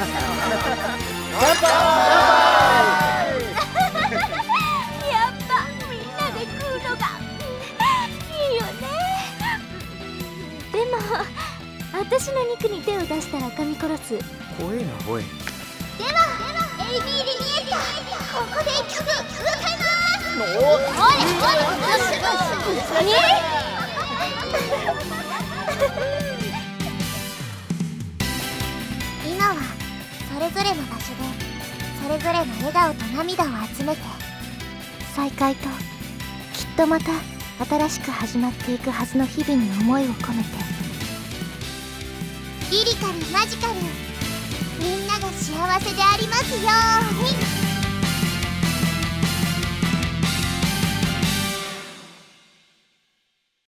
やっぱみんなで食うのがいいよね。でも私の肉に手を出したら噛み殺す怖えなおいでは AB リニエッタここで一曲歌いますおおいおい何れぞれの場所でそれぞれの笑顔と涙を集めて再会ときっとまた新しく始まっていくはずの日々に思いを込めて。リリカルマジカルみんなが幸せでありますように